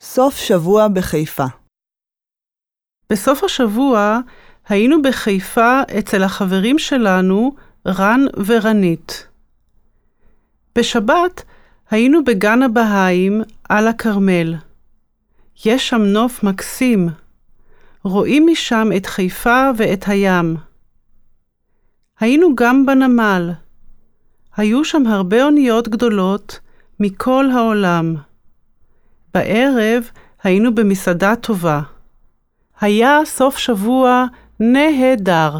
סוף שבוע בחיפה. בסוף השבוע היינו בחיפה אצל החברים שלנו, רן ורנית. בשבת היינו בגן הבהאים על הכרמל. יש שם נוף מקסים. רואים משם את חיפה ואת הים. היינו גם בנמל. היו שם הרבה אוניות גדולות מכל העולם. בערב היינו במסעדה טובה. היה סוף שבוע נהדר.